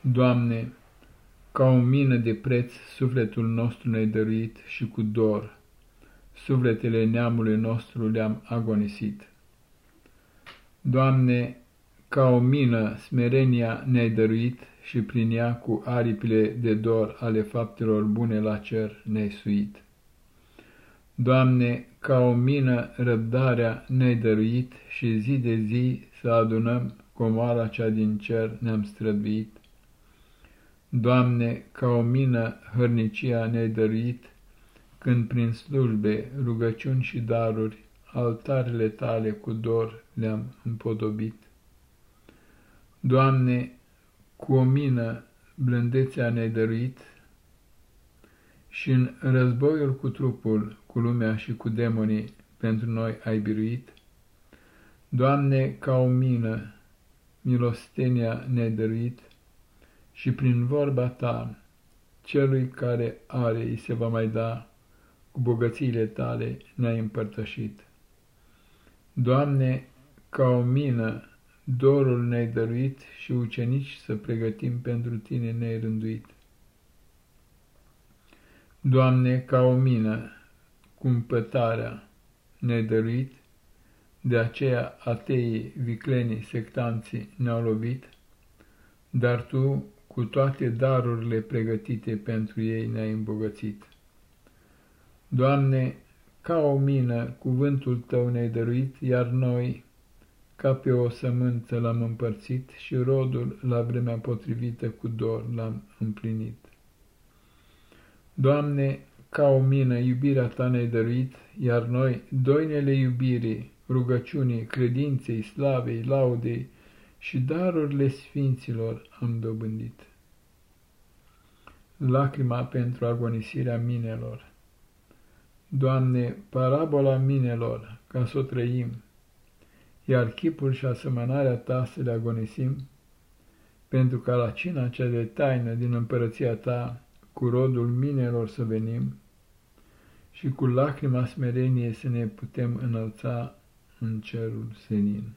Doamne, ca o mină de preț sufletul nostru ne-ai dăruit și cu dor, sufletele neamului nostru le-am agonisit. Doamne, ca o mină smerenia ne-ai dăruit și prin ea cu aripile de dor ale faptelor bune la cer ne-ai suit. Doamne, ca o mină răbdarea ne-ai dăruit și zi de zi să adunăm comoara cea din cer ne-am străduit. Doamne, ca o mină hărnicia ne-ai dăruit, când prin slujbe, rugăciuni și daruri, altarele tale cu dor le-am împodobit. Doamne, cu o mină blândețea ne-ai dăruit și în războiul cu trupul, cu lumea și cu demonii pentru noi ai biruit. Doamne, ca o mină, milostenia ne-ai dăruit și prin vorba ta, celui care are îi se va mai da, cu bogățiile tale ne-ai împărtășit. Doamne, ca o mină, dorul ne-ai dăruit și ucenici să pregătim pentru tine ne-ai rânduit. Doamne, ca o mină, cumpătarea ne-ai dăruit, de aceea ateii, viclenii, sectanții ne-au lovit, dar Tu, cu toate darurile pregătite pentru ei, ne-ai îmbogățit. Doamne, ca o mină, cuvântul Tău ne-ai dăruit, iar noi, ca pe o sămânță l-am împărțit și rodul la vremea potrivită cu dor l-am împlinit. Doamne, ca o mină, iubirea Ta ne-ai dăruit, iar noi, doinele iubirii, rugăciunii, credinței, slavei, laudei și darurile sfinților am dobândit. Lacrima pentru agonisirea minelor Doamne, parabola minelor, ca să o trăim, iar chipul și asemănarea Ta să le agonisim, pentru ca la cina cea de taină din împărăția Ta, cu rodul minelor să venim și cu lacrima smerenie să ne putem înălța în cerul senin.